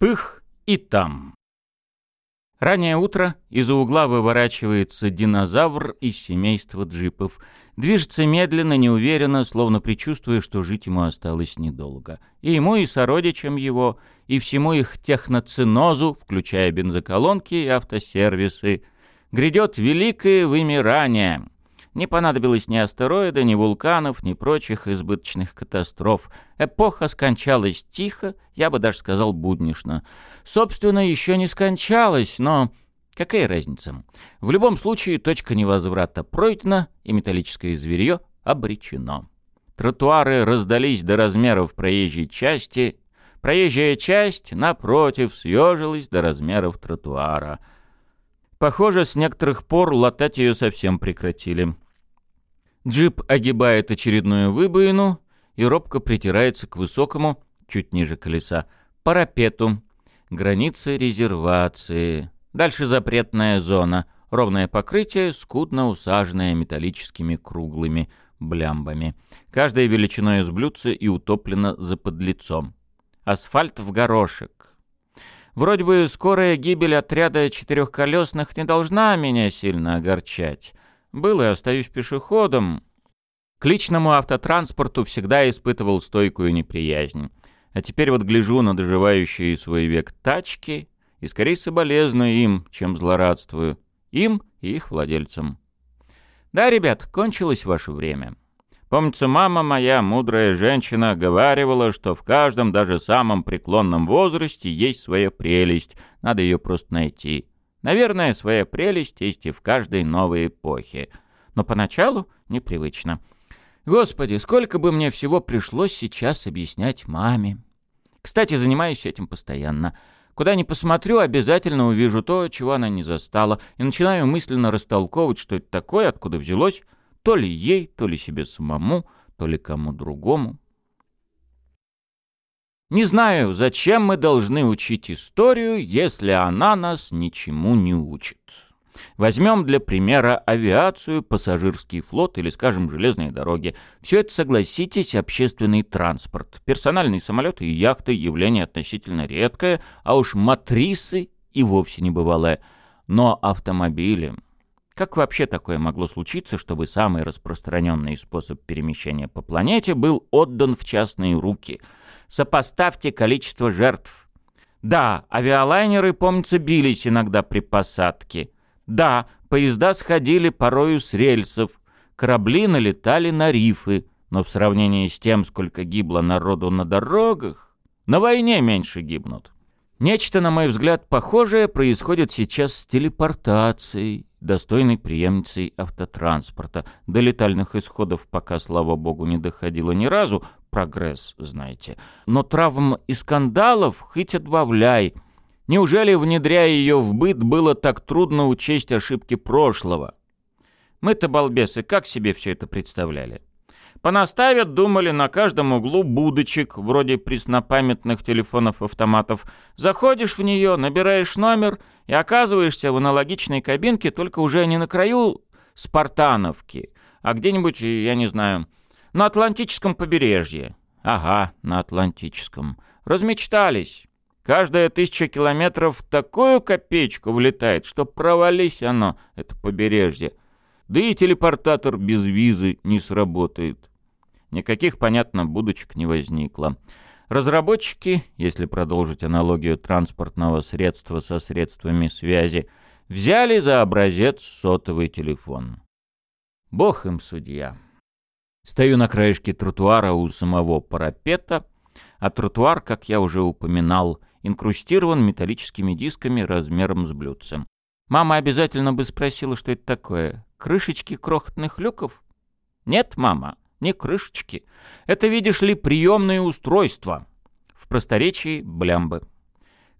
Пых и там. Раннее утро, из-за угла выворачивается динозавр из семейства джипов. Движется медленно, неуверенно, словно предчувствуя, что жить ему осталось недолго. И ему, и сородичам его, и всему их техноцинозу, включая бензоколонки и автосервисы, грядет великое вымирание. Не понадобилось ни астероида, ни вулканов, ни прочих избыточных катастроф. Эпоха скончалась тихо, я бы даже сказал буднично. Собственно, еще не скончалась, но... Какая разница? В любом случае, точка невозврата пройдена, и металлическое зверье обречено. Тротуары раздались до размеров проезжей части. Проезжая часть, напротив, съежилась до размеров тротуара — Похоже, с некоторых пор латать ее совсем прекратили. Джип огибает очередную выбоину и робко притирается к высокому, чуть ниже колеса, парапету. Границы резервации. Дальше запретная зона. Ровное покрытие, скудно усаженное металлическими круглыми блямбами. Каждая величиной из блюдца и утоплена за подлицом. Асфальт в горошек. Вроде бы скорая гибель отряда четырехколесных не должна меня сильно огорчать. Был и остаюсь пешеходом. К личному автотранспорту всегда испытывал стойкую неприязнь. А теперь вот гляжу на доживающие свой век тачки и скорее соболезную им, чем злорадствую. Им и их владельцам. Да, ребят, кончилось ваше время. Помнится, мама моя, мудрая женщина, говаривала, что в каждом, даже самом преклонном возрасте есть своя прелесть, надо ее просто найти. Наверное, своя прелесть есть и в каждой новой эпохе. Но поначалу непривычно. Господи, сколько бы мне всего пришлось сейчас объяснять маме. Кстати, занимаюсь этим постоянно. Куда ни посмотрю, обязательно увижу то, чего она не застала, и начинаю мысленно растолковывать, что это такое, откуда взялось, то ли ей, то ли себе самому, то ли кому другому. Не знаю, зачем мы должны учить историю, если она нас ничему не учит. Возьмем для примера авиацию, пассажирский флот или, скажем, железные дороги. Все это, согласитесь, общественный транспорт. Персональные самолеты и яхты – явление относительно редкое, а уж матрисы и вовсе не бывалое. Но автомобили как вообще такое могло случиться, чтобы самый распространенный способ перемещения по планете был отдан в частные руки? Сопоставьте количество жертв. Да, авиалайнеры, помнится, бились иногда при посадке. Да, поезда сходили порою с рельсов. Корабли налетали на рифы. Но в сравнении с тем, сколько гибло народу на дорогах, на войне меньше гибнут. Нечто, на мой взгляд, похожее происходит сейчас с телепортацией достойной преемницей автотранспорта. До летальных исходов пока, слава богу, не доходило ни разу. Прогресс, знаете. Но травм и скандалов хоть отбавляй. Неужели, внедряя ее в быт, было так трудно учесть ошибки прошлого? Мы-то, балбесы, как себе все это представляли? Понаставят, думали, на каждом углу будочек, вроде преснопамятных телефонов-автоматов. Заходишь в нее, набираешь номер и оказываешься в аналогичной кабинке, только уже не на краю Спартановки, а где-нибудь, я не знаю, на Атлантическом побережье. Ага, на Атлантическом. Размечтались. Каждая тысяча километров в такую копеечку влетает, что провались оно, это побережье. Да и телепортатор без визы не сработает. Никаких, понятно, будочек не возникло. Разработчики, если продолжить аналогию транспортного средства со средствами связи, взяли за образец сотовый телефон. Бог им судья. Стою на краешке тротуара у самого парапета, а тротуар, как я уже упоминал, инкрустирован металлическими дисками размером с блюдцем. Мама обязательно бы спросила, что это такое. Крышечки крохотных люков? Нет, мама не крышечки. Это, видишь ли, приемные устройства. В просторечии блямбы.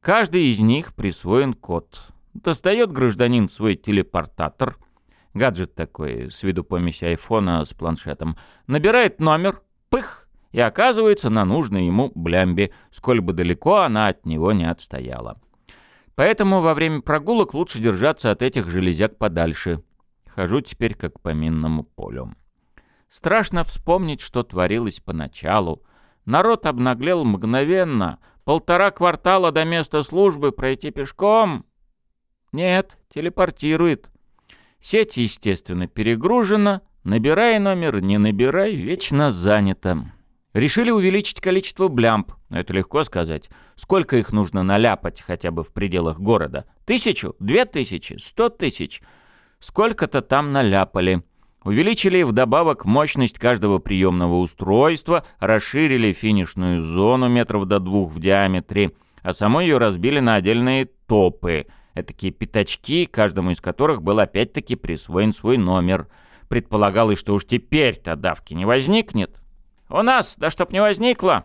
Каждый из них присвоен код. Достает гражданин свой телепортатор, гаджет такой, с виду помесь айфона с планшетом, набирает номер, пых, и оказывается на нужной ему блямбе, сколь бы далеко она от него не отстояла. Поэтому во время прогулок лучше держаться от этих железяк подальше. Хожу теперь как по минному полю. Страшно вспомнить, что творилось поначалу. Народ обнаглел мгновенно, Полтора квартала до места службы пройти пешком? Нет, телепортирует. Сеть, естественно, перегружена. Набирай номер, не набирай, вечно занято. Решили увеличить количество блямб. Но это легко сказать. Сколько их нужно наляпать хотя бы в пределах города? Тысячу? Две тысячи? Сто тысяч? Сколько-то там наляпали. Увеличили вдобавок мощность каждого приемного устройства, расширили финишную зону метров до двух в диаметре, а само ее разбили на отдельные топы, такие пятачки, каждому из которых был опять-таки присвоен свой номер. Предполагалось, что уж теперь-то давки не возникнет. У нас, да чтоб не возникло.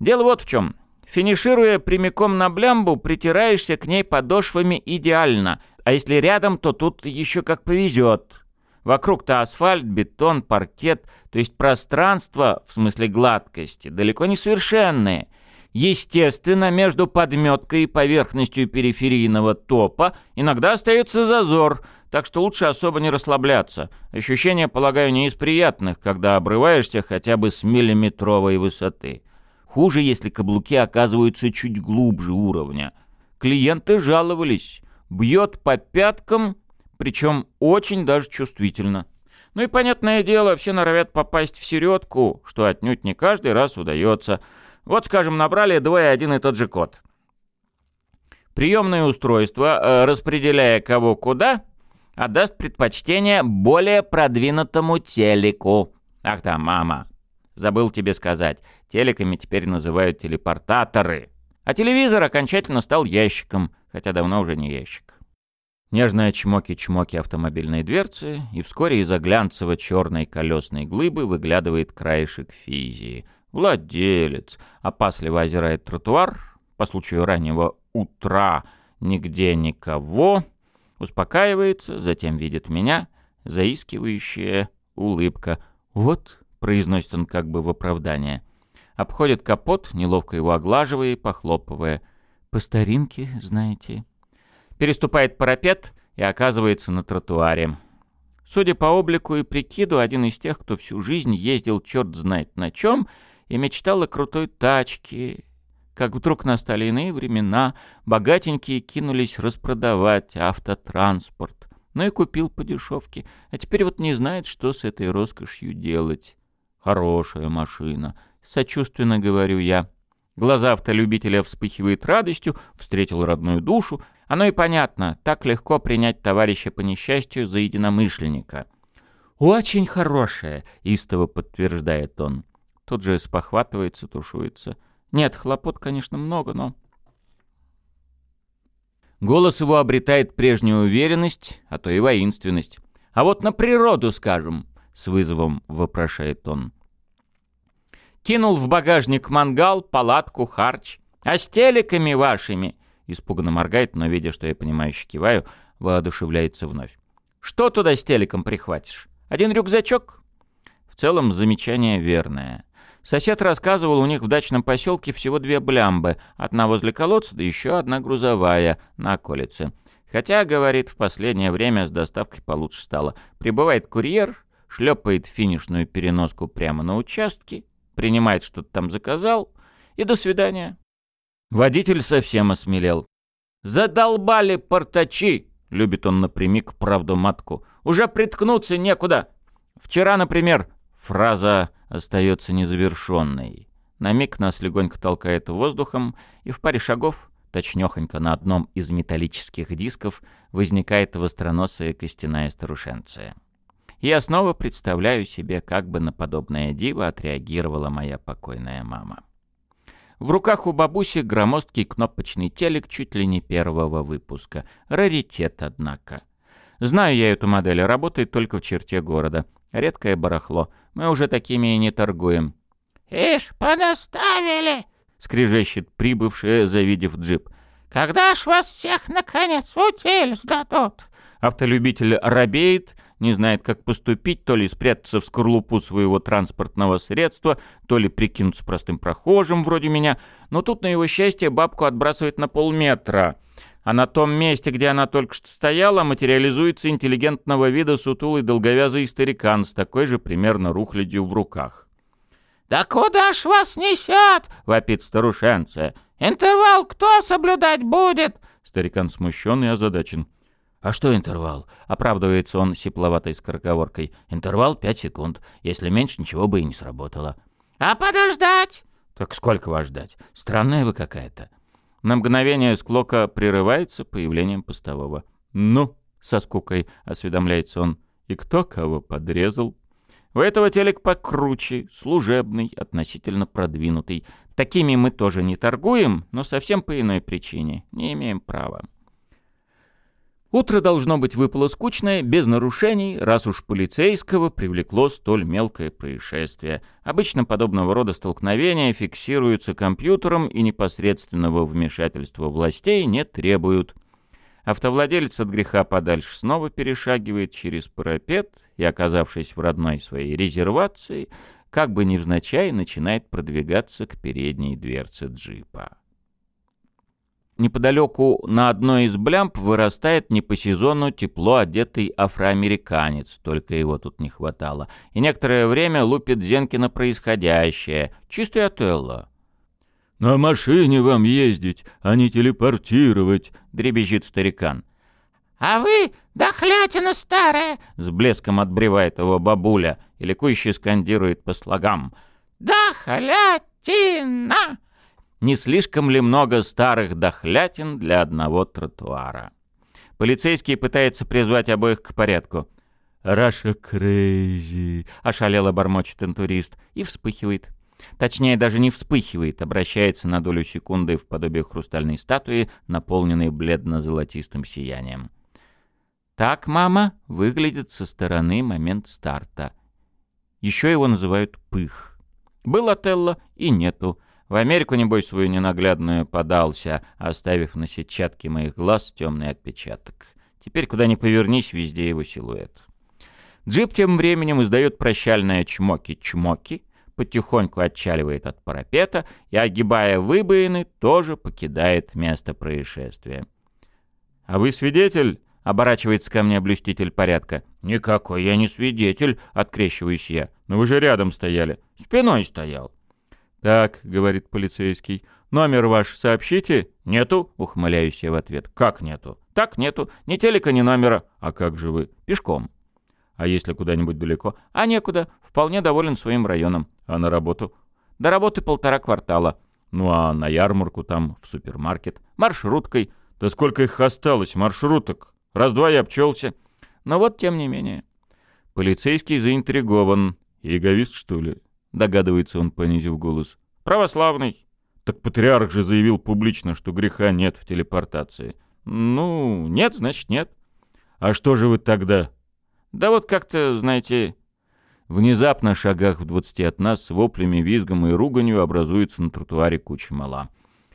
Дело вот в чем. Финишируя прямиком на блямбу, притираешься к ней подошвами идеально, а если рядом, то тут еще как повезет. Вокруг-то асфальт, бетон, паркет, то есть пространство, в смысле гладкости, далеко не совершенное. Естественно, между подметкой и поверхностью периферийного топа иногда остается зазор, так что лучше особо не расслабляться. Ощущение, полагаю, не из приятных, когда обрываешься хотя бы с миллиметровой высоты. Хуже, если каблуки оказываются чуть глубже уровня. Клиенты жаловались. Бьет по пяткам причем очень даже чувствительно. Ну и, понятное дело, все норовят попасть в середку, что отнюдь не каждый раз удается. Вот, скажем, набрали двое один и тот же код. Приемное устройство, э, распределяя кого куда, отдаст предпочтение более продвинутому телеку. Ах да, мама, забыл тебе сказать, телеками теперь называют телепортаторы. А телевизор окончательно стал ящиком, хотя давно уже не ящик. Нежные чмоки-чмоки автомобильной дверцы, и вскоре из-за глянцево-черной колесной глыбы выглядывает краешек физии. Владелец опасливо озирает тротуар, по случаю раннего утра нигде никого, успокаивается, затем видит меня, заискивающая улыбка. «Вот», — произносит он как бы в оправдание, обходит капот, неловко его оглаживая и похлопывая. «По старинке, знаете» переступает парапет и оказывается на тротуаре. Судя по облику и прикиду, один из тех, кто всю жизнь ездил черт знает на чем и мечтал о крутой тачке. Как вдруг настали иные времена, богатенькие кинулись распродавать автотранспорт. Ну и купил по дешевке, а теперь вот не знает, что с этой роскошью делать. Хорошая машина, сочувственно говорю я. Глаза автолюбителя вспыхивают радостью, встретил родную душу. Оно и понятно, так легко принять товарища по несчастью за единомышленника. «Очень хорошее», — истово подтверждает он. Тут же спохватывается, тушуется. Нет, хлопот, конечно, много, но... Голос его обретает прежнюю уверенность, а то и воинственность. «А вот на природу, скажем», — с вызовом вопрошает он. Кинул в багажник мангал, палатку, харч. А с телеками вашими...» Испуганно моргает, но, видя, что я понимающе киваю, воодушевляется вновь. «Что туда с телеком прихватишь? Один рюкзачок?» В целом, замечание верное. Сосед рассказывал, у них в дачном поселке всего две блямбы. Одна возле колодца, да еще одна грузовая, на околице. Хотя, говорит, в последнее время с доставкой получше стало. Прибывает курьер, шлепает финишную переноску прямо на участке, принимает что-то там заказал, и до свидания. Водитель совсем осмелел. «Задолбали портачи!» — любит он напрямик правду матку. «Уже приткнуться некуда!» Вчера, например, фраза остается незавершенной. На миг нас легонько толкает воздухом, и в паре шагов, точнёхонько на одном из металлических дисков, возникает востроносая костяная старушенция я снова представляю себе, как бы на подобное диво отреагировала моя покойная мама. В руках у бабуси громоздкий кнопочный телек чуть ли не первого выпуска. Раритет, однако. Знаю я эту модель, работает только в черте города. Редкое барахло. Мы уже такими и не торгуем. «Ишь, понаставили!» — скрежещет прибывшая, завидев джип. «Когда ж вас всех, наконец, утиль сдадут?» Автолюбитель робеет, не знает, как поступить, то ли спрятаться в скорлупу своего транспортного средства, то ли прикинуться простым прохожим вроде меня, но тут, на его счастье, бабку отбрасывает на полметра, а на том месте, где она только что стояла, материализуется интеллигентного вида сутулый долговязый старикан с такой же примерно рухлядью в руках. «Да куда ж вас несет?» — вопит старушенция. Интервал кто соблюдать будет?» Старикан смущенный и озадачен. «А что интервал?» — оправдывается он сипловатой скороговоркой. «Интервал пять секунд. Если меньше, ничего бы и не сработало». «А подождать?» «Так сколько вас ждать? Странная вы какая-то». На мгновение склока прерывается появлением постового. «Ну?» — со скукой осведомляется он. «И кто кого подрезал?» У этого телек покруче, служебный, относительно продвинутый. Такими мы тоже не торгуем, но совсем по иной причине. Не имеем права. Утро должно быть выпало скучное, без нарушений, раз уж полицейского привлекло столь мелкое происшествие. Обычно подобного рода столкновения фиксируются компьютером и непосредственного вмешательства властей не требуют. Автовладелец от греха подальше снова перешагивает через парапет и, оказавшись в родной своей резервации, как бы невзначай начинает продвигаться к передней дверце джипа. Неподалеку на одной из блямб вырастает не по сезону тепло одетый афроамериканец, только его тут не хватало, и некоторое время лупит Зенкина происходящее, чистый отелло. «На машине вам ездить, а не телепортировать», — дребезжит старикан. «А вы дохлятина старая!» — с блеском отбривает его бабуля и ликующе скандирует по слогам. «Дохлятина!» Не слишком ли много старых дохлятин для одного тротуара? Полицейский пытается призвать обоих к порядку. «Russia crazy!» — ошалело бормочет интурист и вспыхивает. Точнее, даже не вспыхивает, обращается на долю секунды в подобие хрустальной статуи, наполненной бледно-золотистым сиянием. Так, мама, выглядит со стороны момент старта. Еще его называют пых. Был Отелло и нету. В Америку, небось, свою ненаглядную подался, оставив на сетчатке моих глаз темный отпечаток. Теперь, куда ни повернись, везде его силуэт. Джип тем временем издает прощальное чмоки-чмоки, потихоньку отчаливает от парапета и, огибая выбоины, тоже покидает место происшествия. «А вы свидетель?» — оборачивается ко мне блюститель порядка. «Никакой я не свидетель», — открещиваюсь я. «Но вы же рядом стояли». «Спиной стоял». «Так», — говорит полицейский, — «номер ваш сообщите?» «Нету», — ухмыляюсь я в ответ. «Как нету?» «Так нету. Ни телека, ни номера». «А как же вы?» «Пешком». А если куда-нибудь далеко? А некуда. Вполне доволен своим районом. А на работу? До работы полтора квартала. Ну а на ярмарку там, в супермаркет. Маршруткой. Да сколько их осталось, маршруток? Раз-два я обчелся. Но вот тем не менее. Полицейский заинтригован. Яговист, что ли? Догадывается он, понизив голос. Православный. Так патриарх же заявил публично, что греха нет в телепортации. Ну, нет, значит нет. А что же вы тогда? Да вот как-то, знаете... Внезапно, шагах в двадцати от нас, с воплями, визгом и руганью образуется на тротуаре куча мала.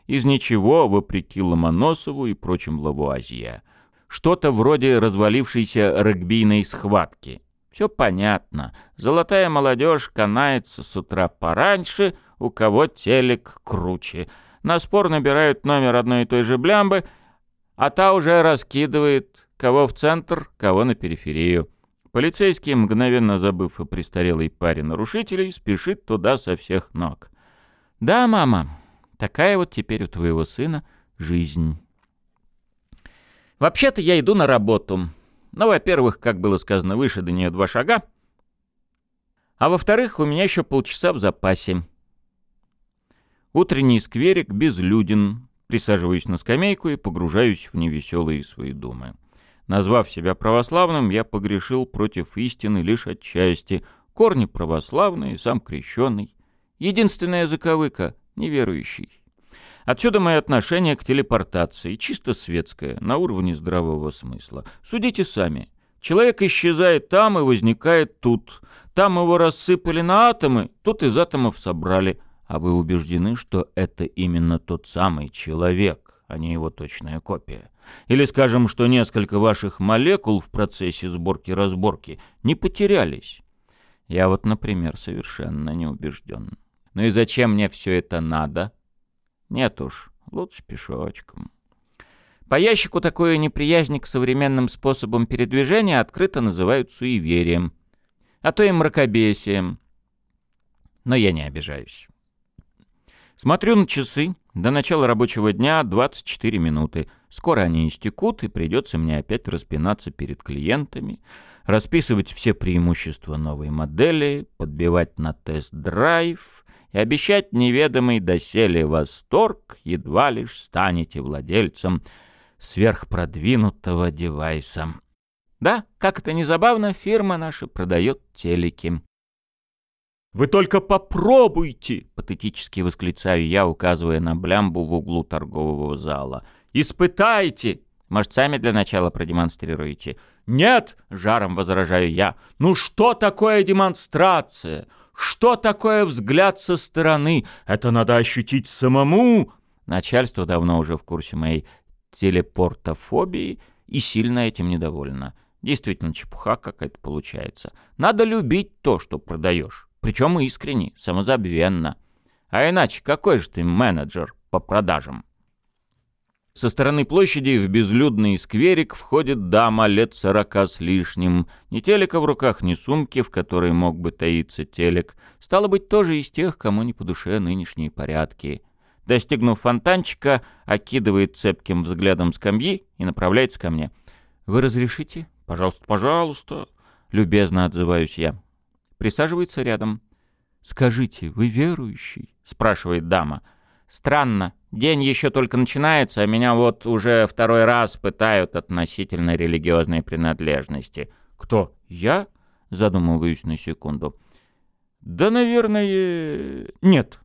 Из ничего, вопреки Ломоносову и прочим лавуазье. Что-то вроде развалившейся регбийной схватки. Все понятно. Золотая молодежь канается с утра пораньше, у кого телек круче. На спор набирают номер одной и той же блямбы, а та уже раскидывает кого в центр, кого на периферию. Полицейский, мгновенно забыв о престарелой паре нарушителей, спешит туда со всех ног. «Да, мама, такая вот теперь у твоего сына жизнь». Вообще-то я иду на работу. Ну, во-первых, как было сказано выше, до нее два шага. А во-вторых, у меня еще полчаса в запасе. Утренний скверик безлюден. Присаживаюсь на скамейку и погружаюсь в невеселые свои думы. Назвав себя православным, я погрешил против истины лишь отчасти. Корни православные, сам крещенный. Единственная заковыка — неверующий. Отсюда мое отношение к телепортации, чисто светское, на уровне здравого смысла. Судите сами. Человек исчезает там и возникает тут. Там его рассыпали на атомы, тут из атомов собрали. А вы убеждены, что это именно тот самый человек, а не его точная копия? Или скажем, что несколько ваших молекул в процессе сборки-разборки не потерялись. Я вот, например, совершенно не убежден. Ну и зачем мне все это надо? Нет уж, лучше пешочком. По ящику такое неприязнь к современным способам передвижения открыто называют суеверием, а то и мракобесием. Но я не обижаюсь. Смотрю на часы. До начала рабочего дня 24 минуты. Скоро они истекут, и придется мне опять распинаться перед клиентами, расписывать все преимущества новой модели, подбивать на тест-драйв и обещать неведомый доселе восторг, едва лишь станете владельцем сверхпродвинутого девайса. Да, как это не забавно, фирма наша продает телеки. «Вы только попробуйте!» — патетически восклицаю я, указывая на блямбу в углу торгового зала. «Испытайте!» Может, сами для начала продемонстрируете? «Нет!» — жаром возражаю я. «Ну что такое демонстрация? Что такое взгляд со стороны? Это надо ощутить самому!» Начальство давно уже в курсе моей телепортофобии и сильно этим недовольно. Действительно, чепуха какая-то получается. Надо любить то, что продаешь. Причем искренне, самозабвенно. А иначе какой же ты менеджер по продажам? Со стороны площади в безлюдный скверик входит дама лет сорока с лишним. Ни телека в руках, ни сумки, в которой мог бы таиться телек. Стало быть, тоже из тех, кому не по душе нынешние порядки. Достигнув фонтанчика, окидывает цепким взглядом скамьи и направляется ко мне. «Вы разрешите?» «Пожалуйста, пожалуйста», — любезно отзываюсь я. Присаживается рядом. «Скажите, вы верующий?» — спрашивает дама. «Странно. День еще только начинается, а меня вот уже второй раз пытают относительно религиозной принадлежности». «Кто? Я?» — задумываюсь на секунду. «Да, наверное, нет».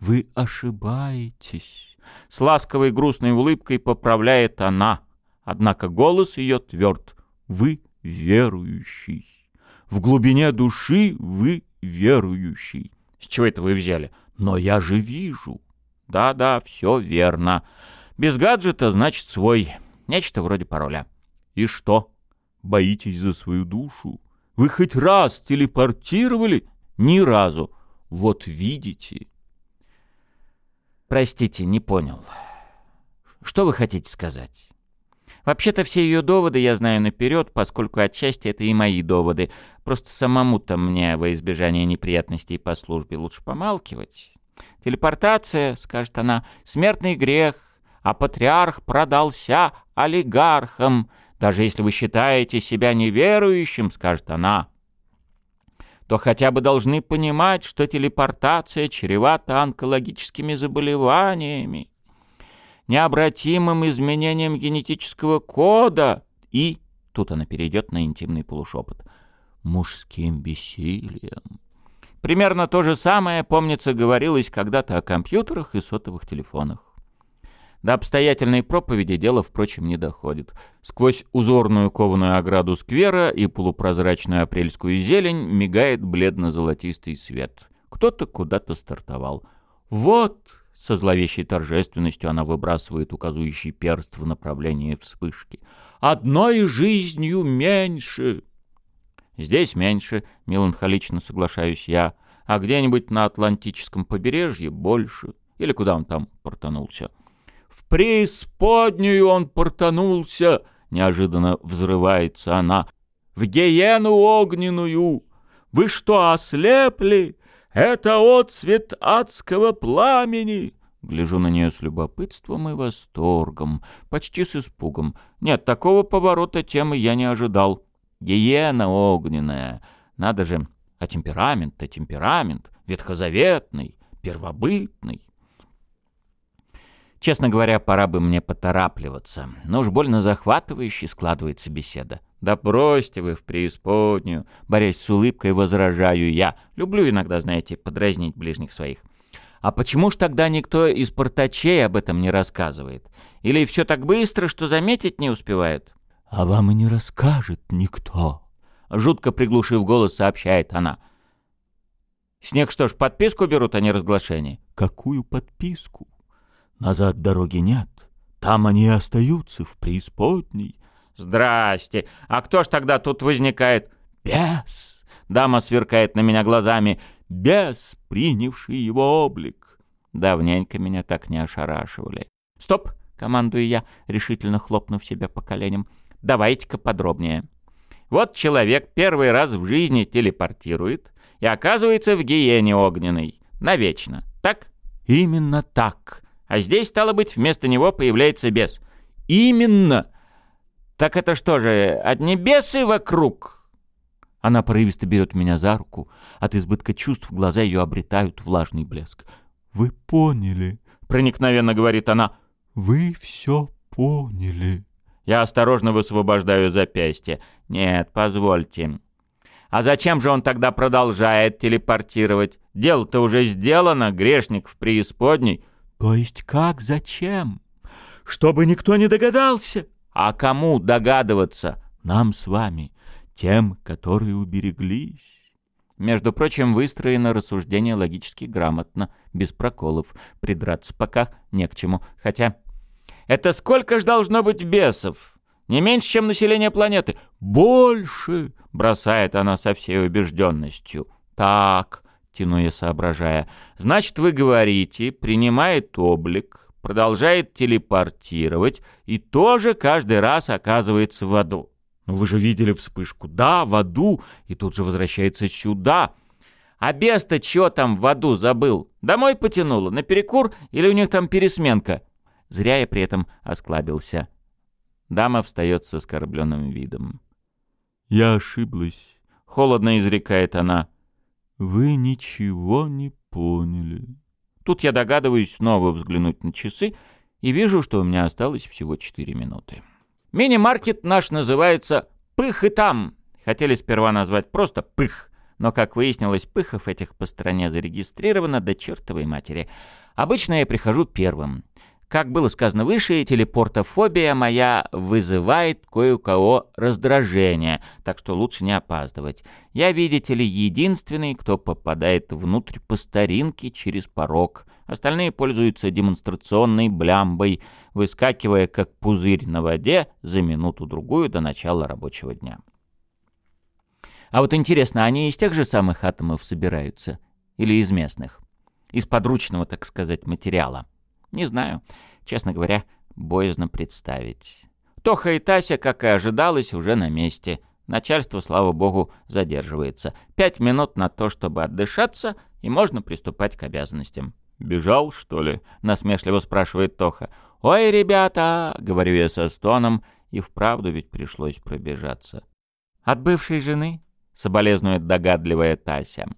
«Вы ошибаетесь», — с ласковой грустной улыбкой поправляет она. Однако голос ее тверд. «Вы верующий. В глубине души вы верующий». «С чего это вы взяли?» «Но я же вижу». «Да-да, все верно. Без гаджета, значит, свой. Нечто вроде пароля». «И что? Боитесь за свою душу? Вы хоть раз телепортировали?» «Ни разу. Вот видите». «Простите, не понял. Что вы хотите сказать?» Вообще-то все ее доводы я знаю наперед, поскольку отчасти это и мои доводы. Просто самому-то мне во избежание неприятностей по службе лучше помалкивать. Телепортация, скажет она, смертный грех, а патриарх продался олигархам. Даже если вы считаете себя неверующим, скажет она, то хотя бы должны понимать, что телепортация чревата онкологическими заболеваниями необратимым изменением генетического кода и, тут она перейдет на интимный полушепот, мужским бессилием. Примерно то же самое, помнится, говорилось когда-то о компьютерах и сотовых телефонах. До обстоятельной проповеди дело, впрочем, не доходит. Сквозь узорную кованую ограду сквера и полупрозрачную апрельскую зелень мигает бледно-золотистый свет. Кто-то куда-то стартовал. «Вот!» Со зловещей торжественностью она выбрасывает указующий перст в направлении вспышки. «Одной жизнью меньше!» «Здесь меньше», — меланхолично соглашаюсь я, «а где-нибудь на Атлантическом побережье больше. Или куда он там портанулся?» «В преисподнюю он портанулся!» — неожиданно взрывается она. «В гиену огненную! Вы что, ослепли? Это отцвет адского пламени!» Гляжу на нее с любопытством и восторгом, почти с испугом. Нет, такого поворота темы я не ожидал. Гиена огненная. Надо же, а темперамент-то темперамент, ветхозаветный, первобытный. Честно говоря, пора бы мне поторапливаться, но уж больно захватывающе складывается беседа. «Да бросьте вы в преисподнюю!» Борясь с улыбкой, возражаю я. Люблю иногда, знаете, подразнить ближних своих. А почему ж тогда никто из портачей об этом не рассказывает? Или все так быстро, что заметить не успевает? «А вам и не расскажет никто», — жутко приглушив голос, сообщает она. «Снег что ж, подписку берут, а не разглашение?» «Какую подписку? Назад дороги нет. Там они остаются, в преисподней. «Здрасте! А кто ж тогда тут возникает?» «Бес!» — дама сверкает на меня глазами. «Бес, принявший его облик!» Давненько меня так не ошарашивали. «Стоп!» — командую я, решительно хлопнув себя по коленям. «Давайте-ка подробнее. Вот человек первый раз в жизни телепортирует и оказывается в гиене огненной. Навечно. Так?» Именно так. А здесь, стало быть, вместо него появляется бес. Именно. Так это что же, одни бесы вокруг? Она порывисто берет меня за руку. От избытка чувств глаза ее обретают влажный блеск. «Вы поняли», — проникновенно говорит она. «Вы все поняли». Я осторожно высвобождаю запястье. «Нет, позвольте. А зачем же он тогда продолжает телепортировать? Дело-то уже сделано, грешник в преисподней». «То есть как, зачем? Чтобы никто не догадался?» «А кому догадываться?» «Нам с вами, тем, которые убереглись». Между прочим, выстроено рассуждение логически грамотно, без проколов. Придраться пока не к чему. Хотя... Это сколько ж должно быть бесов? Не меньше, чем население планеты. Больше! Бросает она со всей убежденностью. Так, тяну я соображая. Значит, вы говорите, принимает облик, продолжает телепортировать и тоже каждый раз оказывается в аду. Ну вы же видели вспышку. Да, в аду. И тут же возвращается сюда. А бес-то чё там в аду забыл? Домой потянуло? На перекур? Или у них там пересменка? Зря я при этом осклабился. Дама встает с оскорбленным видом. «Я ошиблась», — холодно изрекает она. «Вы ничего не поняли». Тут я догадываюсь снова взглянуть на часы и вижу, что у меня осталось всего четыре минуты. Мини-маркет наш называется «Пых и там». Хотели сперва назвать просто «Пых», но, как выяснилось, пыхов этих по стране зарегистрировано до чертовой матери. Обычно я прихожу первым. Как было сказано выше, телепортофобия моя вызывает кое-у-кого раздражение, так что лучше не опаздывать. Я, видите ли, единственный, кто попадает внутрь по старинке через порог. Остальные пользуются демонстрационной блямбой, выскакивая как пузырь на воде за минуту-другую до начала рабочего дня. А вот интересно, они из тех же самых атомов собираются? Или из местных? Из подручного, так сказать, материала? Не знаю. Честно говоря, боязно представить. Тоха и Тася, как и ожидалось, уже на месте. Начальство, слава богу, задерживается. Пять минут на то, чтобы отдышаться, и можно приступать к обязанностям. «Бежал, что ли?» — насмешливо спрашивает Тоха. «Ой, ребята!» — говорю я со стоном, и вправду ведь пришлось пробежаться. «От бывшей жены?» — соболезнует догадливая Тася.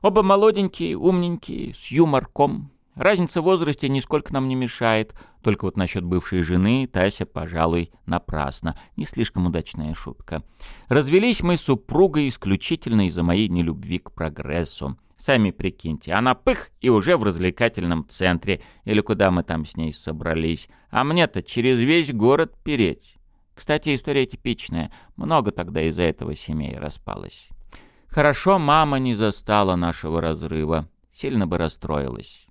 «Оба молоденькие, умненькие, с юморком, Разница в возрасте нисколько нам не мешает. Только вот насчет бывшей жены Тася, пожалуй, напрасно. Не слишком удачная шутка. Развелись мы с супругой исключительно из-за моей нелюбви к прогрессу. Сами прикиньте, она пых и уже в развлекательном центре, или куда мы там с ней собрались. А мне-то через весь город переть. Кстати, история типичная. Много тогда из-за этого семей распалось. Хорошо мама не застала нашего разрыва. Сильно бы расстроилась.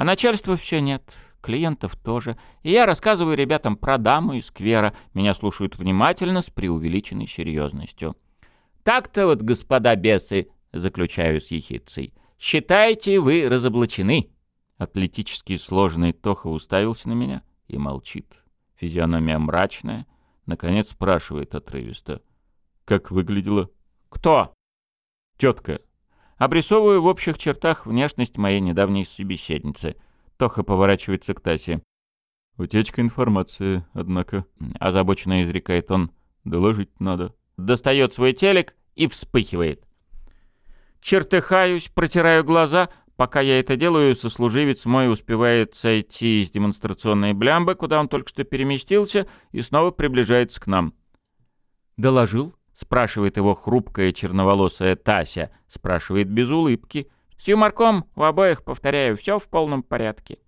А начальства все нет, клиентов тоже. И я рассказываю ребятам про даму из сквера. Меня слушают внимательно, с преувеличенной серьезностью. «Так-то вот, господа бесы», — заключаю с ехицей, — «считайте, вы разоблачены». Атлетически сложный Тоха уставился на меня и молчит. Физиономия мрачная. Наконец спрашивает отрывисто. «Как выглядела?» «Кто?» «Тетка». Обрисовываю в общих чертах внешность моей недавней собеседницы. Тоха поворачивается к Тасе. «Утечка информации, однако», — озабоченно изрекает он. «Доложить надо». Достает свой телек и вспыхивает. Чертыхаюсь, протираю глаза. Пока я это делаю, сослуживец мой успевает сойти из демонстрационной блямбы, куда он только что переместился, и снова приближается к нам. «Доложил?» Спрашивает его хрупкая черноволосая Тася. Спрашивает без улыбки. С юморком у обоих, повторяю, все в полном порядке.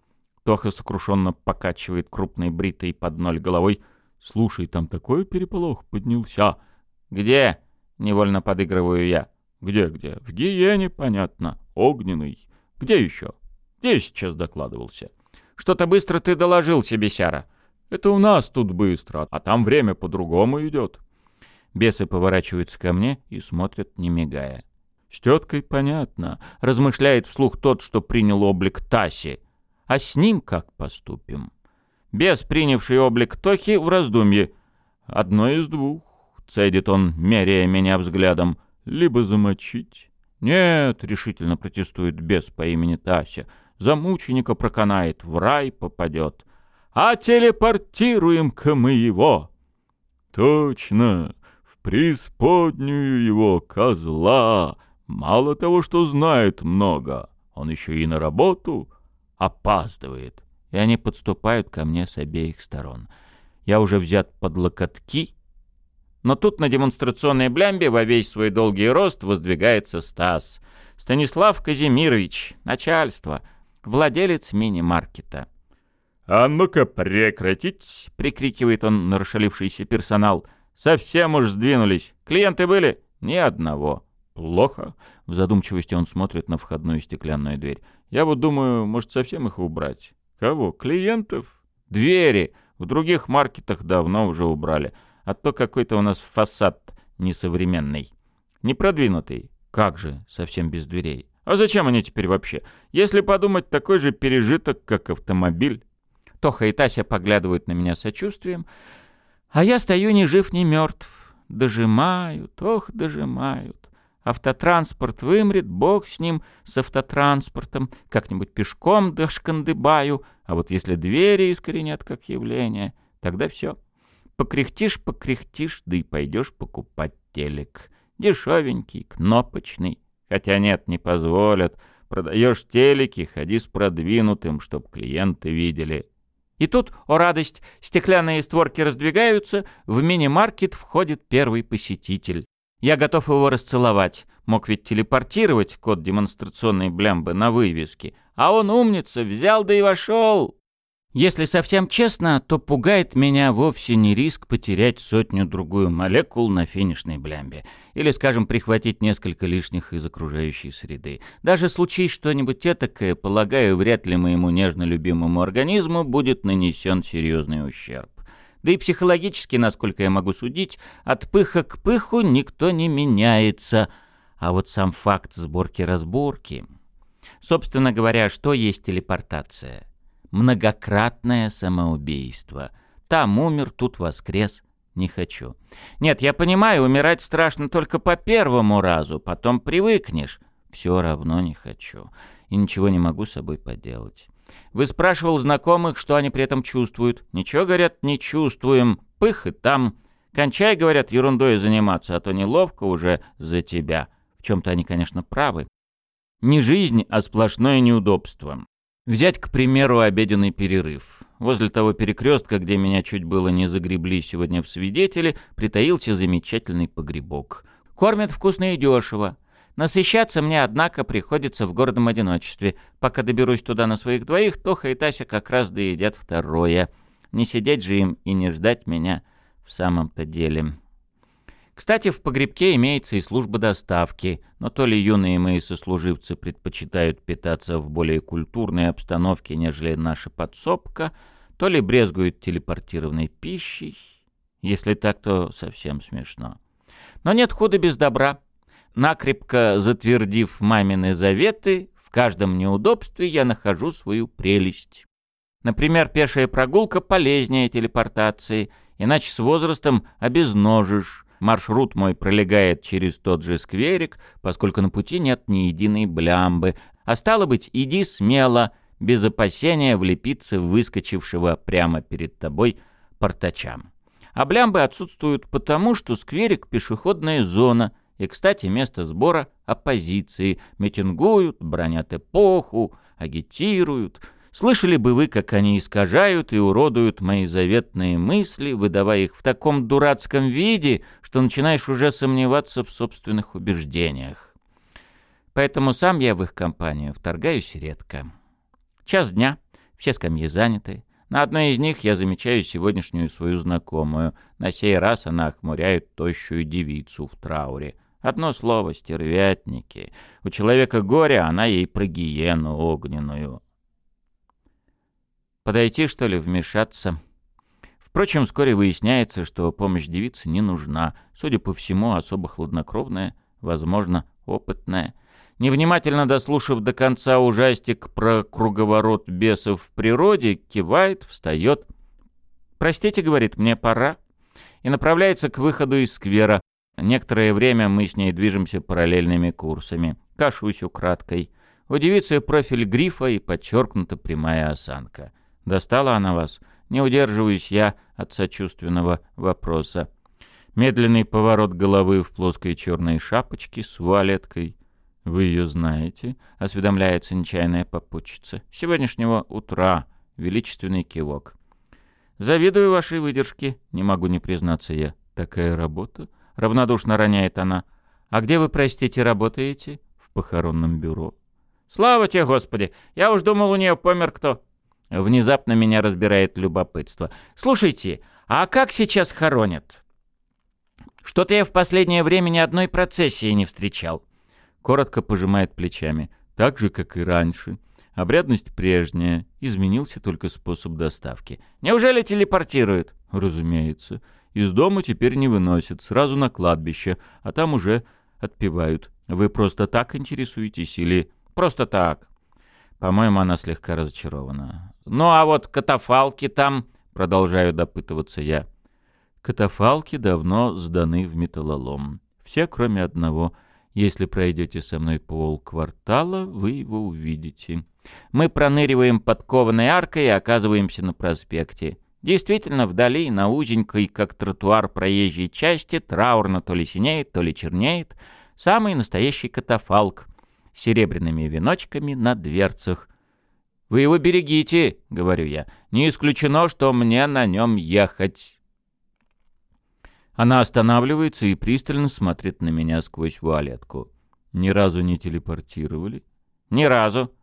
Тоха сокрушенно покачивает крупной бритой под ноль головой. «Слушай, там такой переполох поднялся». «Где?» — невольно подыгрываю я. «Где-где? В гиене, понятно. Огненный. Где еще? Где сейчас докладывался?» «Что-то быстро ты доложил себе, Сяра». «Это у нас тут быстро, а там время по-другому идет». Бесы поворачиваются ко мне и смотрят, не мигая. «С теткой понятно», — размышляет вслух тот, что принял облик Таси. «А с ним как поступим?» Бес, принявший облик Тохи, в раздумье. «Одно из двух», — цедит он, меряя меня взглядом, — «либо замочить». «Нет», — решительно протестует бес по имени Тася, — за мученика проканает, в рай попадет. А телепортируем-ка мы его!» «Точно! Преисподнюю его, козла! Мало того, что знает много, он еще и на работу опаздывает!» И они подступают ко мне с обеих сторон. Я уже взят под локотки, но тут на демонстрационной блямбе во весь свой долгий рост воздвигается Стас. Станислав Казимирович, начальство, владелец мини-маркета. «А ну-ка прекратить!» — прикрикивает он на расшалившийся персонал. «Совсем уж сдвинулись. Клиенты были? Ни одного». «Плохо». В задумчивости он смотрит на входную стеклянную дверь. «Я вот думаю, может, совсем их убрать?» «Кого? Клиентов?» «Двери. В других маркетах давно уже убрали а то какой-то у нас фасад несовременный. Не продвинутый. Как же, совсем без дверей. А зачем они теперь вообще? Если подумать, такой же пережиток, как автомобиль. Тоха и Тася поглядывают на меня сочувствием, а я стою ни жив, ни мертв. Дожимают, ох, дожимают. Автотранспорт вымрет, бог с ним, с автотранспортом. Как-нибудь пешком дошкандыбаю, а вот если двери искоренят как явление, тогда все. Покряхтишь, покряхтишь, да и пойдешь покупать телек. Дешевенький, кнопочный. Хотя нет, не позволят. Продаешь телеки, ходи с продвинутым, чтоб клиенты видели. И тут, о радость, стеклянные створки раздвигаются, в мини-маркет входит первый посетитель. Я готов его расцеловать. Мог ведь телепортировать код демонстрационной блямбы на вывеске. А он умница, взял да и вошел. Если совсем честно, то пугает меня вовсе не риск потерять сотню-другую молекул на финишной блямбе. Или, скажем, прихватить несколько лишних из окружающей среды. Даже случись что-нибудь этакое, полагаю, вряд ли моему нежно любимому организму будет нанесен серьезный ущерб. Да и психологически, насколько я могу судить, от пыха к пыху никто не меняется. А вот сам факт сборки-разборки... Собственно говоря, что есть телепортация? Многократное самоубийство. Там умер, тут воскрес. Не хочу. Нет, я понимаю, умирать страшно только по первому разу, потом привыкнешь. Все равно не хочу. И ничего не могу с собой поделать. Вы спрашивал знакомых, что они при этом чувствуют. Ничего, говорят, не чувствуем. Пых и там. Кончай, говорят, ерундой заниматься, а то неловко уже за тебя. В чем-то они, конечно, правы. Не жизнь, а сплошное неудобство. Взять, к примеру, обеденный перерыв. Возле того перекрестка, где меня чуть было не загребли сегодня в свидетели, притаился замечательный погребок. Кормят вкусно и дешево. Насыщаться мне, однако, приходится в городом одиночестве. Пока доберусь туда на своих двоих, Тоха и Тася как раз доедят второе. Не сидеть же им и не ждать меня в самом-то деле. Кстати, в погребке имеется и служба доставки, но то ли юные мои сослуживцы предпочитают питаться в более культурной обстановке, нежели наша подсобка, то ли брезгуют телепортированной пищей. Если так, то совсем смешно. Но нет худа без добра. Накрепко затвердив мамины заветы, в каждом неудобстве я нахожу свою прелесть. Например, пешая прогулка полезнее телепортации, иначе с возрастом обезножишь, Маршрут мой пролегает через тот же скверик, поскольку на пути нет ни единой блямбы. А стало быть, иди смело, без опасения влепиться выскочившего прямо перед тобой портачам. А блямбы отсутствуют потому, что скверик — пешеходная зона, и, кстати, место сбора оппозиции. Митингуют, бронят эпоху, агитируют — Слышали бы вы, как они искажают и уродуют мои заветные мысли, выдавая их в таком дурацком виде, что начинаешь уже сомневаться в собственных убеждениях. Поэтому сам я в их компанию вторгаюсь редко. Час дня, все скамьи заняты. На одной из них я замечаю сегодняшнюю свою знакомую. На сей раз она охмуряет тощую девицу в трауре. Одно слово — стервятники. У человека горе, она ей про гиену огненную. Подойти, что ли, вмешаться? Впрочем, вскоре выясняется, что помощь девицы не нужна. Судя по всему, особо хладнокровная, возможно, опытная. Невнимательно дослушав до конца ужастик про круговорот бесов в природе, кивает, встает. «Простите, — говорит, — мне пора». И направляется к выходу из сквера. Некоторое время мы с ней движемся параллельными курсами. Кашусь украдкой. У девицы профиль грифа и подчеркнута прямая осанка. Достала она вас? Не удерживаюсь я от сочувственного вопроса. Медленный поворот головы в плоской черной шапочке с вуалеткой. «Вы ее знаете?» — осведомляется нечаянная попутчица. «Сегодняшнего утра». Величественный кивок. «Завидую вашей выдержке», — не могу не признаться я. «Такая работа?» — равнодушно роняет она. «А где вы, простите, работаете?» «В похоронном бюро». «Слава тебе, Господи! Я уж думал, у нее помер кто». Внезапно меня разбирает любопытство. «Слушайте, а как сейчас хоронят?» «Что-то я в последнее время ни одной процессии не встречал». Коротко пожимает плечами. «Так же, как и раньше. Обрядность прежняя, изменился только способ доставки. Неужели телепортируют? Разумеется. Из дома теперь не выносят, сразу на кладбище, а там уже отпевают. Вы просто так интересуетесь или просто так? По-моему, она слегка разочарована. Ну а вот катафалки там, продолжаю допытываться я. Катафалки давно сданы в металлолом. Все, кроме одного. Если пройдете со мной полквартала, вы его увидите. Мы проныриваем подкованной аркой и оказываемся на проспекте. Действительно, вдали, на узенькой, как тротуар проезжей части, траурно то ли синеет, то ли чернеет, самый настоящий катафалк с серебряными веночками на дверцах. «Вы его берегите», — говорю я. «Не исключено, что мне на нем ехать». Она останавливается и пристально смотрит на меня сквозь вуалетку. «Ни разу не телепортировали?» «Ни разу»,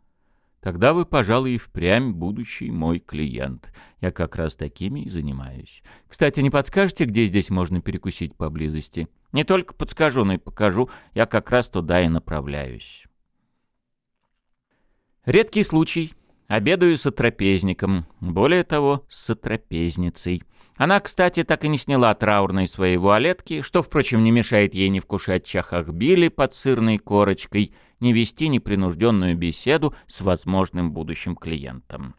Тогда вы, пожалуй, и впрямь будущий мой клиент. Я как раз такими и занимаюсь. Кстати, не подскажете, где здесь можно перекусить поблизости? Не только подскажу, но и покажу. Я как раз туда и направляюсь. Редкий случай. Обедаю с трапезником. Более того, с трапезницей. Она, кстати, так и не сняла траурной своей вуалетки, что, впрочем, не мешает ей не вкушать чахахбили под сырной корочкой — не вести непринужденную беседу с возможным будущим клиентом.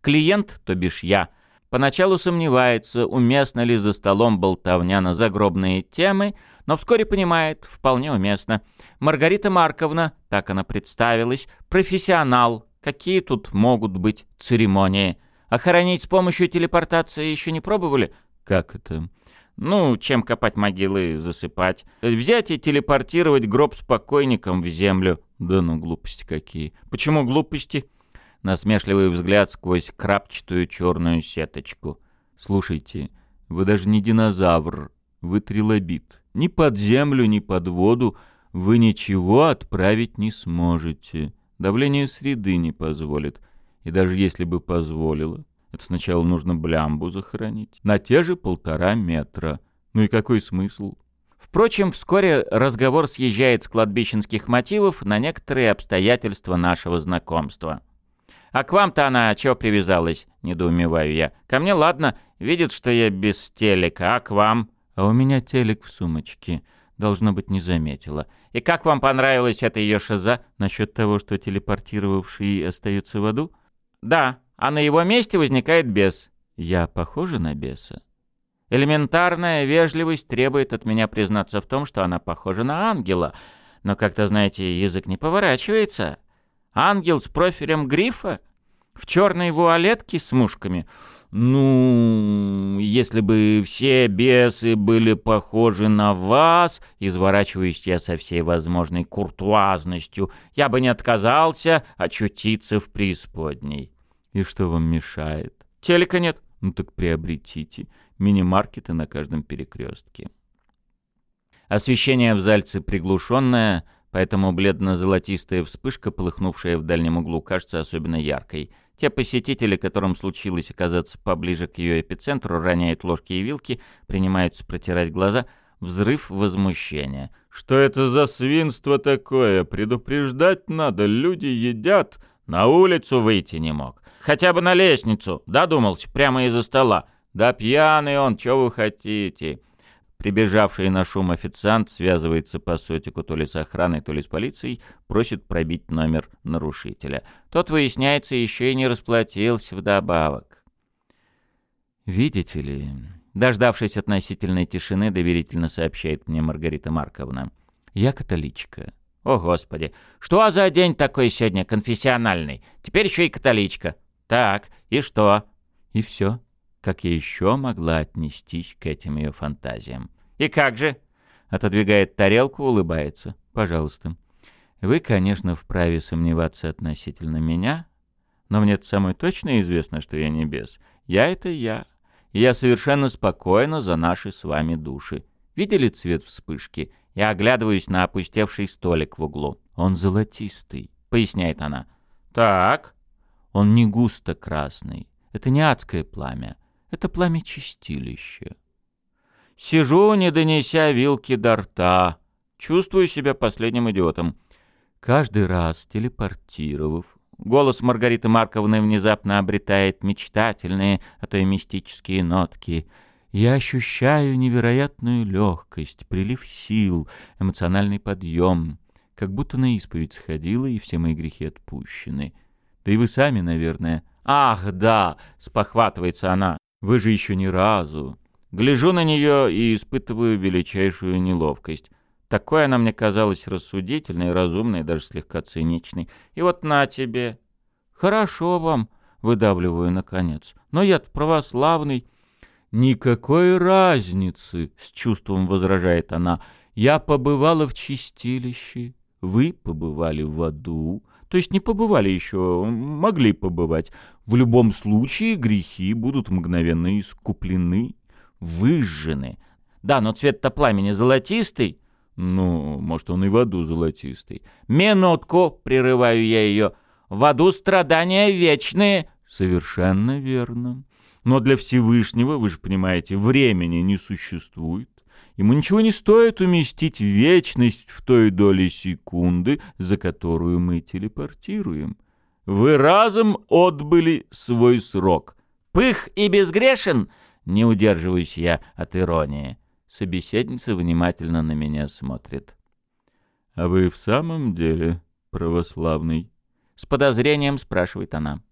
Клиент, то бишь я, поначалу сомневается, уместно ли за столом болтовня на загробные темы, но вскоре понимает, вполне уместно. Маргарита Марковна, так она представилась, профессионал, какие тут могут быть церемонии. Охранить с помощью телепортации еще не пробовали? Как это? Ну, чем копать могилы засыпать. Взять и телепортировать гроб с покойником в землю. Да ну, глупости какие. Почему глупости? Насмешливый взгляд сквозь крапчатую черную сеточку. Слушайте, вы даже не динозавр, вы трилобит. Ни под землю, ни под воду вы ничего отправить не сможете. Давление среды не позволит. И даже если бы позволило, это сначала нужно блямбу захоронить. На те же полтора метра. Ну и какой смысл? Впрочем, вскоре разговор съезжает с кладбищенских мотивов на некоторые обстоятельства нашего знакомства. «А к вам-то она чё привязалась?» — недоумеваю я. «Ко мне ладно, видит, что я без телека, а к вам?» «А у меня телек в сумочке. Должно быть, не заметила. И как вам понравилась эта ее шиза насчет того, что телепортировавший остается в аду?» «Да, а на его месте возникает бес. Я похожа на беса? Элементарная вежливость требует от меня признаться в том, что она похожа на ангела. Но как-то, знаете, язык не поворачивается. Ангел с профилем грифа? В черной вуалетке с мушками? «Ну, если бы все бесы были похожи на вас, изворачиваюсь я со всей возможной куртуазностью, я бы не отказался очутиться в преисподней». И что вам мешает? Телека нет? Ну так приобретите. Мини-маркеты на каждом перекрестке. Освещение в зальце приглушенное, поэтому бледно-золотистая вспышка, полыхнувшая в дальнем углу, кажется особенно яркой. Те посетители, которым случилось оказаться поближе к ее эпицентру, роняют ложки и вилки, принимаются протирать глаза. Взрыв возмущения. «Что это за свинство такое? Предупреждать надо, люди едят!» «На улицу выйти не мог. Хотя бы на лестницу, додумался, прямо из-за стола. Да пьяный он, что вы хотите?» Прибежавший на шум официант связывается по сотику то ли с охраной, то ли с полицией, просит пробить номер нарушителя. Тот, выясняется, еще и не расплатился вдобавок. «Видите ли...» Дождавшись относительной тишины, доверительно сообщает мне Маргарита Марковна. «Я католичка. О, Господи, что за день такой сегодня конфессиональный? Теперь еще и католичка. Так, и что? И все. Как я еще могла отнестись к этим ее фантазиям? И как же? Отодвигает тарелку, улыбается. Пожалуйста. Вы, конечно, вправе сомневаться относительно меня, но мне-то самое точно известно, что я не бес. Я — это я. И я совершенно спокойна за наши с вами души. Видели цвет вспышки? Я оглядываюсь на опустевший столик в углу. Он золотистый, поясняет она. Так. Он не густо красный. Это не адское пламя. Это пламя чистилища. Сижу, не донеся вилки до рта. Чувствую себя последним идиотом. Каждый раз, телепортировав, голос Маргариты Марковны внезапно обретает мечтательные, а то и мистические нотки. Я ощущаю невероятную легкость, прилив сил, эмоциональный подъем, как будто на исповедь сходила, и все мои грехи отпущены. Да и вы сами, наверное. «Ах, да!» — спохватывается она. «Вы же еще ни разу!» Гляжу на нее и испытываю величайшую неловкость. Такой она мне казалась рассудительной, разумной, даже слегка циничной. И вот на тебе. Хорошо вам, выдавливаю наконец. Но я-то православный. Никакой разницы, с чувством возражает она. Я побывала в чистилище, вы побывали в аду. То есть не побывали еще, могли побывать. В любом случае грехи будут мгновенно искуплены, выжжены. Да, но цвет-то пламени золотистый, ну, может, он и в аду золотистый. Минутку, прерываю я ее. В аду страдания вечные. Совершенно верно. Но для Всевышнего, вы же понимаете, времени не существует. Ему ничего не стоит уместить вечность в той доле секунды, за которую мы телепортируем. Вы разом отбыли свой срок. Пых и безгрешен, не удерживаюсь я от иронии. Собеседница внимательно на меня смотрит. «А вы в самом деле православный?» С подозрением спрашивает она.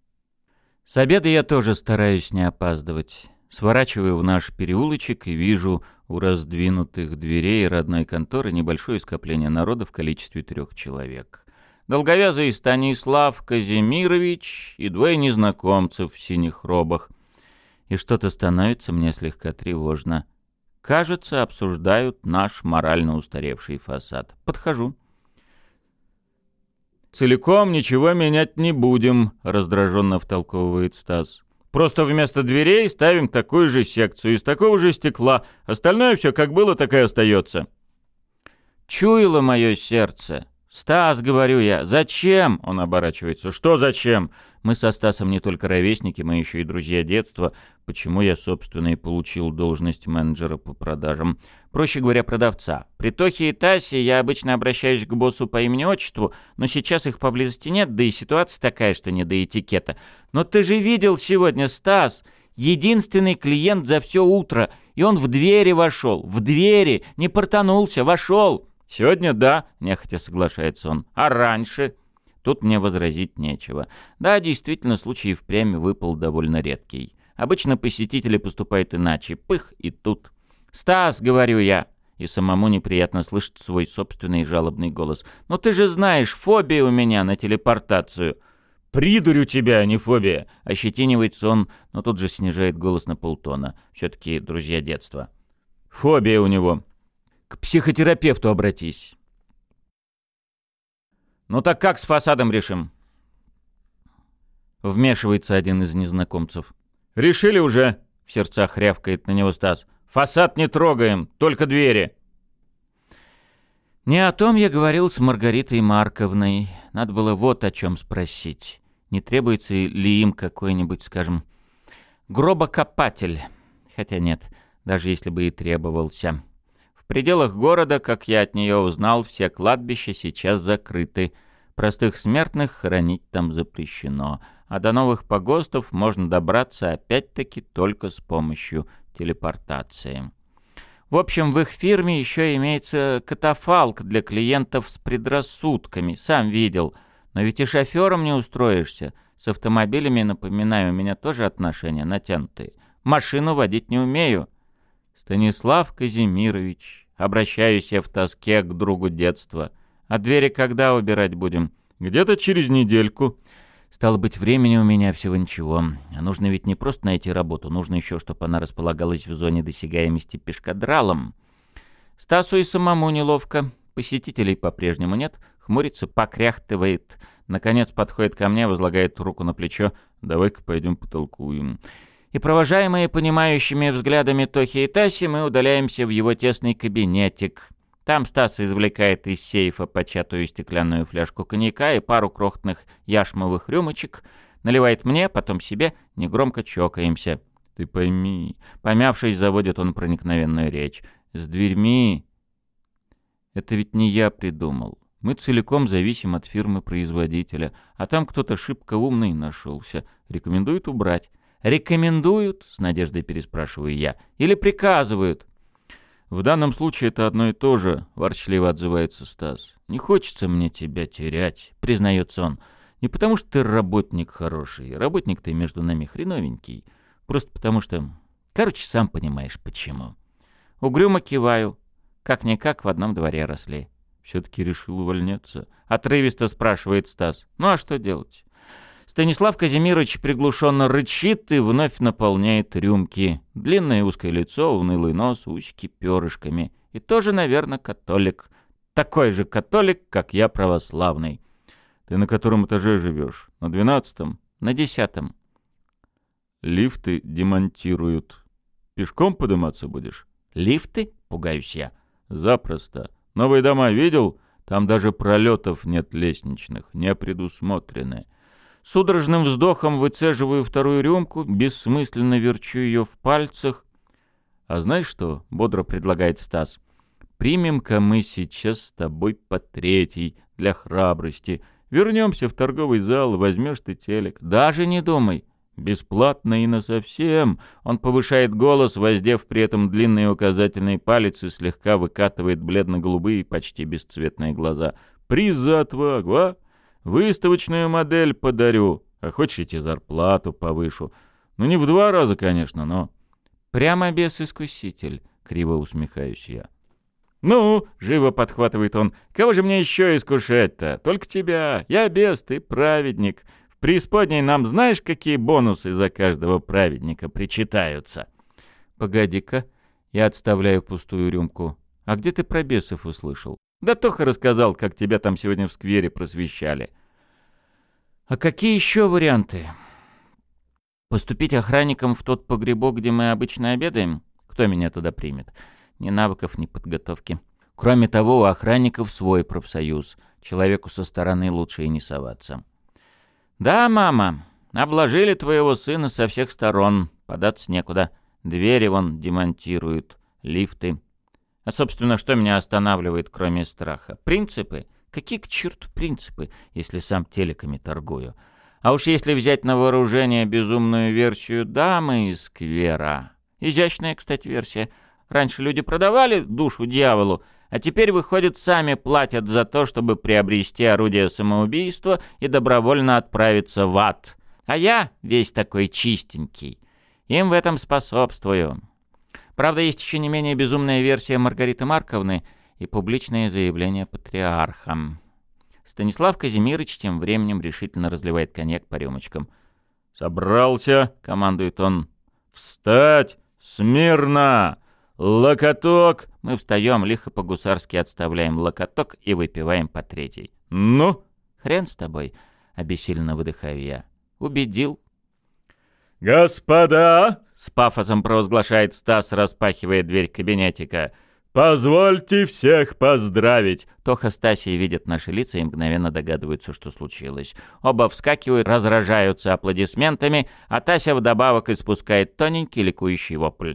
С обеда я тоже стараюсь не опаздывать. Сворачиваю в наш переулочек и вижу у раздвинутых дверей родной конторы небольшое скопление народа в количестве трех человек. Долговязый Станислав Казимирович и двое незнакомцев в синих робах. И что-то становится мне слегка тревожно. Кажется, обсуждают наш морально устаревший фасад. Подхожу. «Целиком ничего менять не будем», — раздраженно втолковывает Стас. «Просто вместо дверей ставим такую же секцию из такого же стекла. Остальное все как было, так и остается». Чуяло мое сердце. «Стас», — говорю я, — «зачем?» — он оборачивается. «Что зачем?» Мы со Стасом не только ровесники, мы еще и друзья детства, почему я, собственно, и получил должность менеджера по продажам. Проще говоря, продавца. При Тохе и Тасе я обычно обращаюсь к боссу по имени-отчеству, но сейчас их поблизости нет, да и ситуация такая, что не до этикета. Но ты же видел сегодня, Стас, единственный клиент за все утро, и он в двери вошел, в двери, не портанулся, вошел. Сегодня да, нехотя соглашается он. А раньше? Тут мне возразить нечего. Да, действительно, случай впрямь выпал довольно редкий. Обычно посетители поступают иначе. Пых и тут. «Стас!» — говорю я. И самому неприятно слышать свой собственный жалобный голос. «Но ты же знаешь, фобия у меня на телепортацию!» «Придурю тебя, а не фобия!» — ощетинивается он, но тут же снижает голос на полтона. Все-таки друзья детства. «Фобия у него. К психотерапевту обратись». «Ну так как с фасадом решим?» Вмешивается один из незнакомцев. «Решили уже?» — в сердцах рявкает на него Стас. «Фасад не трогаем, только двери». Не о том я говорил с Маргаритой Марковной. Надо было вот о чем спросить. Не требуется ли им какой-нибудь, скажем, гробокопатель? Хотя нет, даже если бы и требовался пределах города, как я от нее узнал, все кладбища сейчас закрыты. Простых смертных хоронить там запрещено. А до новых погостов можно добраться опять-таки только с помощью телепортации. В общем, в их фирме еще имеется катафалк для клиентов с предрассудками, сам видел. Но ведь и шофером не устроишься. С автомобилями, напоминаю, у меня тоже отношения натянутые. Машину водить не умею. Станислав Казимирович, обращаюсь я в тоске к другу детства. А двери когда убирать будем? Где-то через недельку. Стало быть, времени у меня всего ничего. А нужно ведь не просто найти работу, нужно еще, чтобы она располагалась в зоне досягаемости пешкадралом. Стасу и самому неловко. Посетителей по-прежнему нет. Хмурится, покряхтывает. Наконец подходит ко мне, возлагает руку на плечо. «Давай-ка пойдем потолкуем». И провожаемые понимающими взглядами Тохи и Таси, мы удаляемся в его тесный кабинетик. Там Стас извлекает из сейфа початую стеклянную фляжку коньяка и пару крохотных яшмовых рюмочек, наливает мне, потом себе, негромко чокаемся. «Ты пойми...» Помявшись, заводит он проникновенную речь. «С дверьми...» Это ведь не я придумал. Мы целиком зависим от фирмы-производителя, а там кто-то шибко умный нашелся. Рекомендуют убрать. «Рекомендуют?» — с надеждой переспрашиваю я. «Или приказывают?» «В данном случае это одно и то же», — ворчливо отзывается Стас. «Не хочется мне тебя терять», — признается он. «Не потому что ты работник хороший. Работник ты между нами хреновенький. Просто потому что... Короче, сам понимаешь, почему». Угрюмо киваю. Как-никак в одном дворе росли. «Все-таки решил увольняться?» — отрывисто спрашивает Стас. «Ну а что делать?» Станислав Казимирович приглушенно рычит и вновь наполняет рюмки. Длинное узкое лицо, унылый нос, усики перышками. И тоже, наверное, католик. Такой же католик, как я православный. Ты на котором этаже живешь? На двенадцатом? На десятом. Лифты демонтируют. Пешком подниматься будешь? Лифты? Пугаюсь я. Запросто. Новые дома видел? Там даже пролетов нет лестничных, не предусмотрены. Судорожным вздохом выцеживаю вторую рюмку, бессмысленно верчу ее в пальцах. «А знаешь что?» — бодро предлагает Стас. «Примем-ка мы сейчас с тобой по третьей для храбрости. Вернемся в торговый зал, возьмешь ты телек. Даже не думай. Бесплатно и насовсем. Он повышает голос, воздев при этом длинный указательный палец и слегка выкатывает бледно-голубые, почти бесцветные глаза. Приз за отвагу, а? Выставочную модель подарю, а хочешь, я зарплату повышу. Ну, не в два раза, конечно, но... Прямо без искуситель, криво усмехаюсь я. «Ну, — живо подхватывает он, — кого же мне еще искушать-то? Только тебя. Я бес, ты праведник. В преисподней нам знаешь, какие бонусы за каждого праведника причитаются?» «Погоди-ка, я отставляю пустую рюмку. А где ты про бесов услышал?» «Да Тоха рассказал, как тебя там сегодня в сквере просвещали. А какие еще варианты? Поступить охранником в тот погребок, где мы обычно обедаем? Кто меня туда примет? Ни навыков, ни подготовки. Кроме того, у охранников свой профсоюз. Человеку со стороны лучше и не соваться. Да, мама, обложили твоего сына со всех сторон. Податься некуда. Двери вон демонтируют, лифты. А, собственно, что меня останавливает, кроме страха? Принципы? Какие к черту принципы, если сам телеками торгую? А уж если взять на вооружение безумную версию дамы из сквера... Изящная, кстати, версия. Раньше люди продавали душу дьяволу, а теперь, выходит, сами платят за то, чтобы приобрести орудие самоубийства и добровольно отправиться в ад. А я весь такой чистенький. Им в этом способствую. Правда, есть еще не менее безумная версия Маргариты Марковны — и публичное заявление патриарха. Станислав Казимирович тем временем решительно разливает коньяк по рюмочкам. «Собрался!» — командует он. «Встать! Смирно! Локоток!» Мы встаем, лихо по-гусарски отставляем локоток и выпиваем по третьей. «Ну?» «Хрен с тобой!» — обессиленно выдыхаю я. «Убедил!» «Господа!» — с пафосом провозглашает Стас, распахивая дверь кабинетика — «Позвольте всех поздравить!» Тоха с Тасей видят наши лица и мгновенно догадываются, что случилось. Оба вскакивают, разражаются аплодисментами, а Тася вдобавок испускает тоненький ликующий вопль.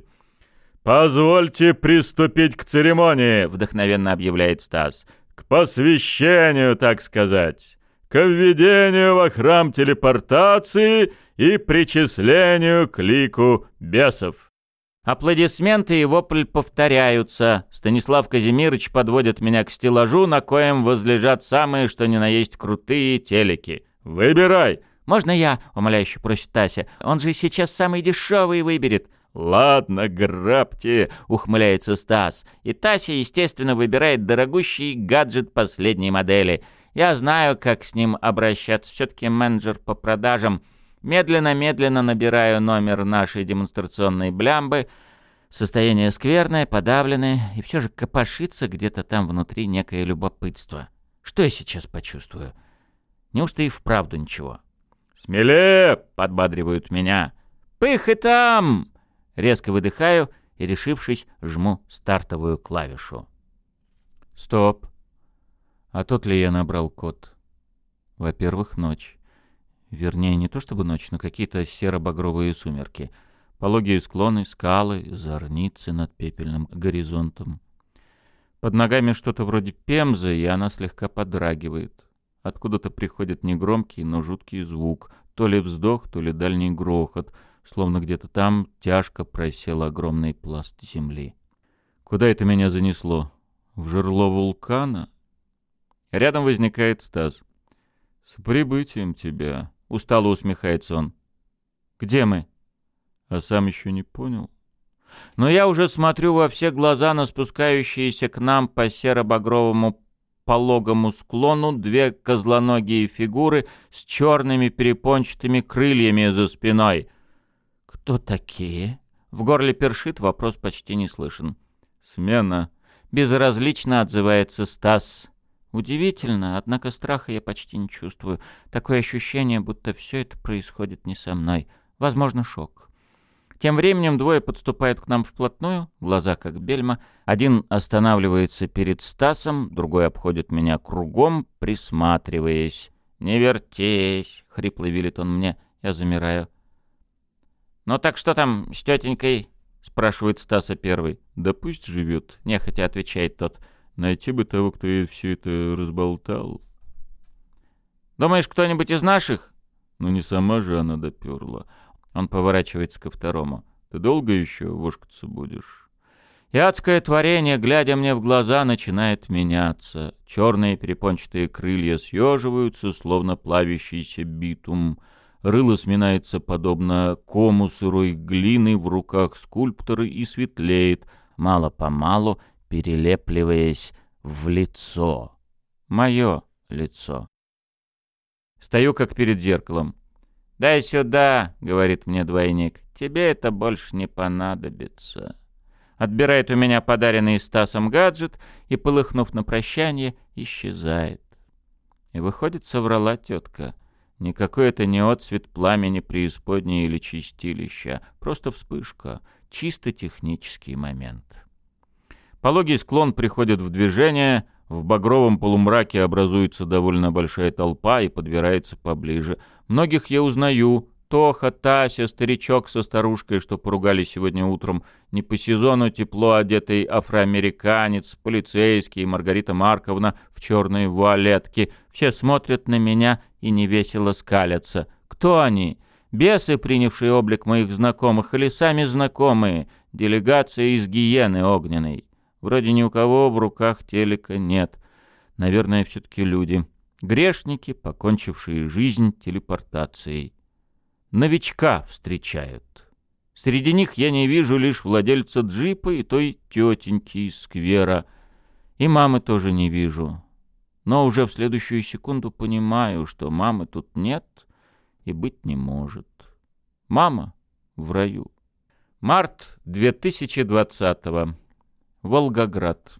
«Позвольте приступить к церемонии!» — вдохновенно объявляет Стас. «К посвящению, так сказать, к введению во храм телепортации и причислению к лику бесов». Аплодисменты и вопль повторяются. Станислав Казимирович подводит меня к стеллажу, на коем возлежат самые, что ни на есть, крутые телеки. «Выбирай!» «Можно я?» — умоляюще просит Тася. «Он же сейчас самый дешевый выберет». «Ладно, грабьте», — ухмыляется Стас. И Тася, естественно, выбирает дорогущий гаджет последней модели. Я знаю, как с ним обращаться. Все-таки менеджер по продажам. Медленно-медленно набираю номер нашей демонстрационной блямбы. Состояние скверное, подавленное, и все же копошится где-то там внутри некое любопытство. Что я сейчас почувствую? Неужто и вправду ничего? «Смелее!» — подбадривают меня. «Пых и там!» Резко выдыхаю и, решившись, жму стартовую клавишу. Стоп. А тот ли я набрал код? Во-первых, ночь. Вернее, не то чтобы ночь, но какие-то серо-багровые сумерки. Пологие склоны, скалы, зорницы над пепельным горизонтом. Под ногами что-то вроде пемзы, и она слегка подрагивает. Откуда-то приходит негромкий, но жуткий звук. То ли вздох, то ли дальний грохот — словно где-то там тяжко просел огромный пласт земли. Куда это меня занесло? В жерло вулкана? Рядом возникает Стас. «С прибытием тебя!» — устало усмехается он. «Где мы?» «А сам еще не понял?» «Но я уже смотрю во все глаза на спускающиеся к нам по серо-багровому пологому склону две козлоногие фигуры с черными перепончатыми крыльями за спиной. «Кто такие?» В горле першит, вопрос почти не слышен. «Смена». Безразлично отзывается Стас. Удивительно, однако страха я почти не чувствую. Такое ощущение, будто все это происходит не со мной. Возможно, шок. Тем временем двое подступают к нам вплотную, глаза как бельма. Один останавливается перед Стасом, другой обходит меня кругом, присматриваясь. «Не вертись!» — хрипло велит он мне. Я замираю. «Ну так что там с тетенькой?» — спрашивает Стаса первый. «Да пусть живет», — нехотя отвечает тот. «Найти бы того, кто ей все это разболтал». «Думаешь, кто-нибудь из наших?» «Ну не сама же она доперла». Он поворачивается ко второму. «Ты долго еще вошкаться будешь?» И адское творение, глядя мне в глаза, начинает меняться. Черные перепончатые крылья съеживаются, словно плавящийся битум — рыло сминается подобно кому сырой глины в руках скульптора и светлеет, мало-помалу перелепливаясь в лицо. Мое лицо. Стою как перед зеркалом. «Дай сюда», — говорит мне двойник, — «тебе это больше не понадобится». Отбирает у меня подаренный Стасом гаджет и, полыхнув на прощание, исчезает. И выходит, соврала тетка — Никакой это не отцвет пламени преисподней или чистилища, просто вспышка, чисто технический момент. Пологий склон приходит в движение, в багровом полумраке образуется довольно большая толпа и подбирается поближе. Многих я узнаю, Тоха, Тася, старичок со старушкой, что поругали сегодня утром, не по сезону тепло одетый афроамериканец, полицейский, Маргарита Марковна в черной вуалетке. Все смотрят на меня и невесело скалятся. Кто они? Бесы, принявшие облик моих знакомых, или сами знакомые? Делегация из гиены огненной. Вроде ни у кого в руках телека нет. Наверное, все-таки люди. Грешники, покончившие жизнь телепортацией новичка встречают. Среди них я не вижу лишь владельца джипа и той тетеньки из сквера. И мамы тоже не вижу. Но уже в следующую секунду понимаю, что мамы тут нет и быть не может. Мама в раю. Март 2020 -го. Волгоград.